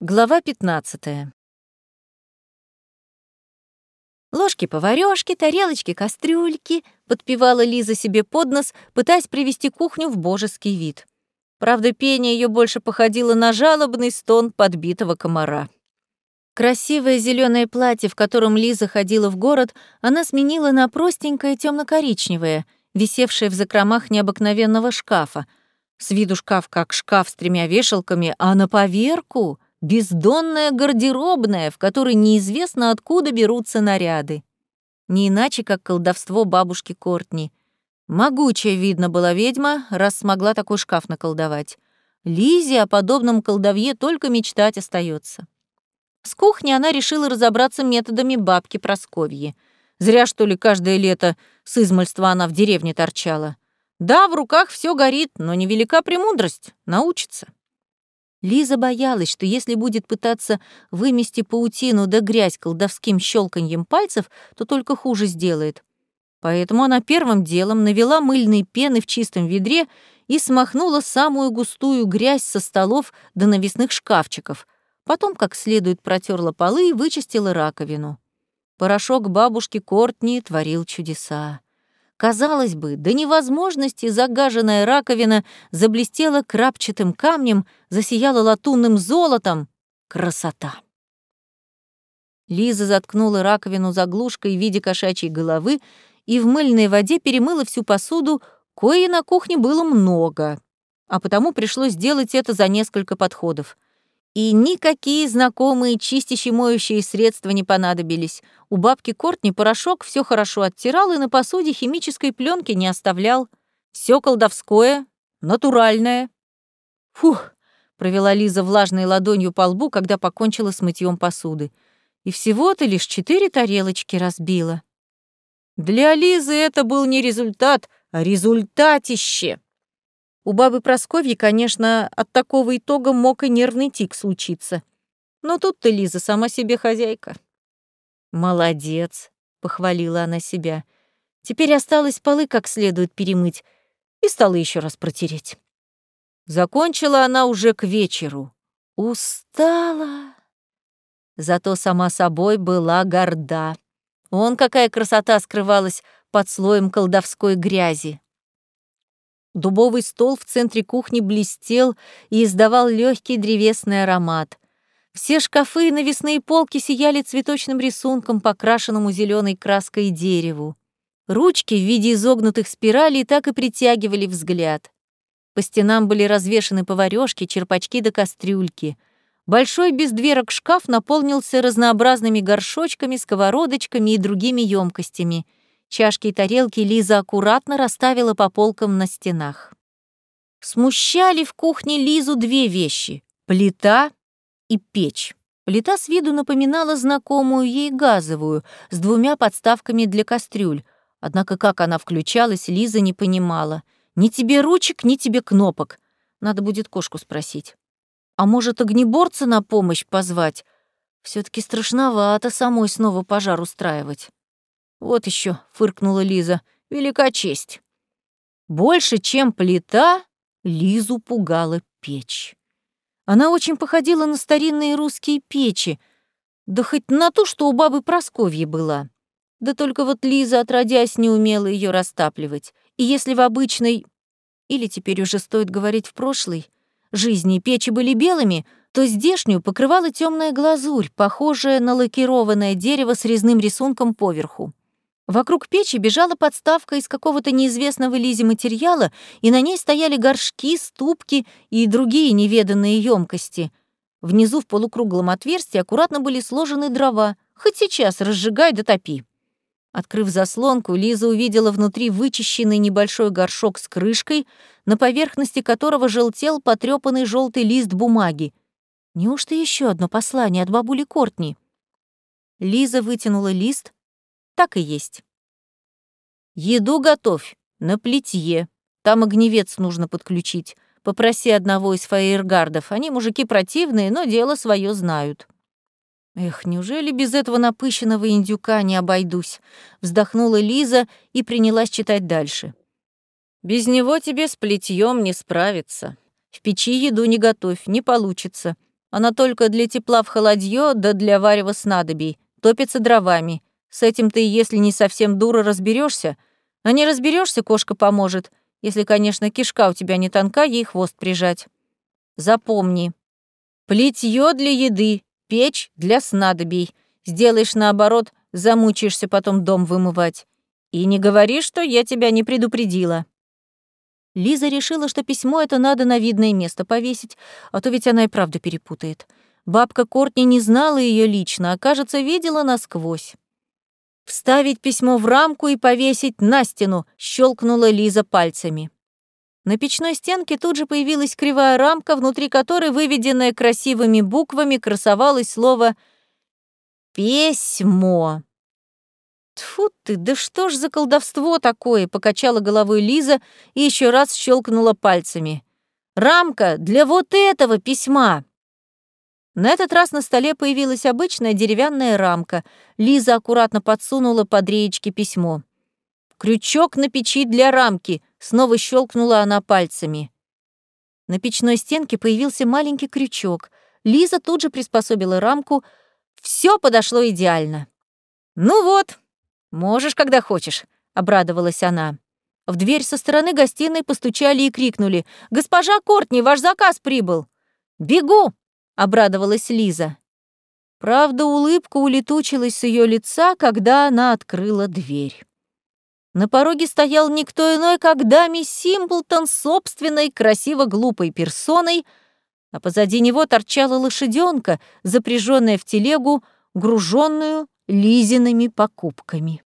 Глава 15. Ложки-поварёшки, тарелочки-кастрюльки, подпевала Лиза себе под нос, пытаясь привести кухню в божеский вид. Правда, пение ее больше походило на жалобный стон подбитого комара. Красивое зеленое платье, в котором Лиза ходила в город, она сменила на простенькое темно коричневое висевшее в закромах необыкновенного шкафа. С виду шкаф как шкаф с тремя вешалками, а на поверку — бездонная гардеробная, в которой неизвестно откуда берутся наряды. Не иначе, как колдовство бабушки Кортни. Могучая, видно, была ведьма, раз смогла такой шкаф наколдовать. Лизе о подобном колдовье только мечтать остается. С кухни она решила разобраться методами бабки Просковьи. Зря, что ли, каждое лето с измольства она в деревне торчала. Да, в руках все горит, но невелика премудрость, научится. Лиза боялась, что если будет пытаться вымести паутину да грязь колдовским щелканьем пальцев, то только хуже сделает. Поэтому она первым делом навела мыльной пены в чистом ведре и смахнула самую густую грязь со столов до навесных шкафчиков. Потом как следует протерла полы и вычистила раковину. Порошок бабушки Кортни творил чудеса. Казалось бы, до невозможности загаженная раковина заблестела крапчатым камнем, засияла латунным золотом. Красота! Лиза заткнула раковину заглушкой в виде кошачьей головы и в мыльной воде перемыла всю посуду, кое на кухне было много, а потому пришлось сделать это за несколько подходов — и никакие знакомые чистящие моющие средства не понадобились. У бабки Кортни порошок все хорошо оттирал и на посуде химической пленки не оставлял. Все колдовское, натуральное. Фух, провела Лиза влажной ладонью по лбу, когда покончила с мытьем посуды. И всего-то лишь четыре тарелочки разбила. Для Лизы это был не результат, а результатище. У бабы Просковьи, конечно, от такого итога мог и нервный тик случиться. Но тут-то Лиза сама себе хозяйка. «Молодец», — похвалила она себя. «Теперь осталось полы как следует перемыть и стала еще раз протереть». Закончила она уже к вечеру. Устала. Зато сама собой была горда. Он какая красота скрывалась под слоем колдовской грязи. Дубовый стол в центре кухни блестел и издавал легкий древесный аромат. Все шкафы и навесные полки сияли цветочным рисунком, покрашенному зеленой краской дереву. Ручки в виде изогнутых спиралей так и притягивали взгляд. По стенам были развешаны поварёшки, черпачки да кастрюльки. Большой без дверок шкаф наполнился разнообразными горшочками, сковородочками и другими емкостями — Чашки и тарелки Лиза аккуратно расставила по полкам на стенах. Смущали в кухне Лизу две вещи — плита и печь. Плита с виду напоминала знакомую ей газовую, с двумя подставками для кастрюль. Однако как она включалась, Лиза не понимала. Ни тебе ручек, ни тебе кнопок. Надо будет кошку спросить. А может, огнеборца на помощь позвать? все таки страшновато самой снова пожар устраивать. «Вот еще, фыркнула Лиза, — «велика честь». Больше, чем плита, Лизу пугала печь. Она очень походила на старинные русские печи, да хоть на ту, что у бабы Просковьи была. Да только вот Лиза, отродясь, не умела ее растапливать. И если в обычной, или теперь уже стоит говорить в прошлой, жизни печи были белыми, то здешнюю покрывала темная глазурь, похожая на лакированное дерево с резным рисунком поверху. Вокруг печи бежала подставка из какого-то неизвестного Лизе материала, и на ней стояли горшки, ступки и другие неведанные емкости. Внизу в полукруглом отверстии аккуратно были сложены дрова. Хоть сейчас разжигай да топи. Открыв заслонку, Лиза увидела внутри вычищенный небольшой горшок с крышкой, на поверхности которого желтел потрёпанный желтый лист бумаги. Неужто еще одно послание от бабули Кортни? Лиза вытянула лист, так и есть. Еду готовь, на плитье. Там огневец нужно подключить. Попроси одного из фаергардов. Они мужики противные, но дело свое знают. Эх, неужели без этого напыщенного индюка не обойдусь? Вздохнула Лиза и принялась читать дальше. Без него тебе с плетьем не справиться. В печи еду не готовь, не получится. Она только для тепла в холодье, да для варева снадобий. Топится дровами. С этим ты, если не совсем дура, разберешься. А не разберешься, кошка поможет. Если, конечно, кишка у тебя не тонка, ей хвост прижать. Запомни. Плитье для еды, печь для снадобий. Сделаешь наоборот, замучаешься потом дом вымывать. И не говори, что я тебя не предупредила. Лиза решила, что письмо это надо на видное место повесить, а то ведь она и правда перепутает. Бабка Кортни не знала ее лично, а, кажется, видела насквозь. «Вставить письмо в рамку и повесить на стену», — щелкнула Лиза пальцами. На печной стенке тут же появилась кривая рамка, внутри которой, выведенная красивыми буквами, красовалось слово «письмо». Тфу ты, да что ж за колдовство такое, покачала головой Лиза и еще раз щелкнула пальцами. Рамка для вот этого письма. На этот раз на столе появилась обычная деревянная рамка. Лиза аккуратно подсунула под реечки письмо. «Крючок на печи для рамки», — снова щелкнула она пальцами. На печной стенке появился маленький крючок. Лиза тут же приспособила рамку. Все подошло идеально. «Ну вот, можешь, когда хочешь», — обрадовалась она. В дверь со стороны гостиной постучали и крикнули. «Госпожа Кортни, ваш заказ прибыл!» «Бегу!» Обрадовалась Лиза. Правда, улыбка улетучилась с ее лица, когда она открыла дверь. На пороге стоял никто иной, как Дами Симплтон собственной красиво-глупой персоной, а позади него торчала лошаденка, запряженная в телегу, груженную Лизиными покупками.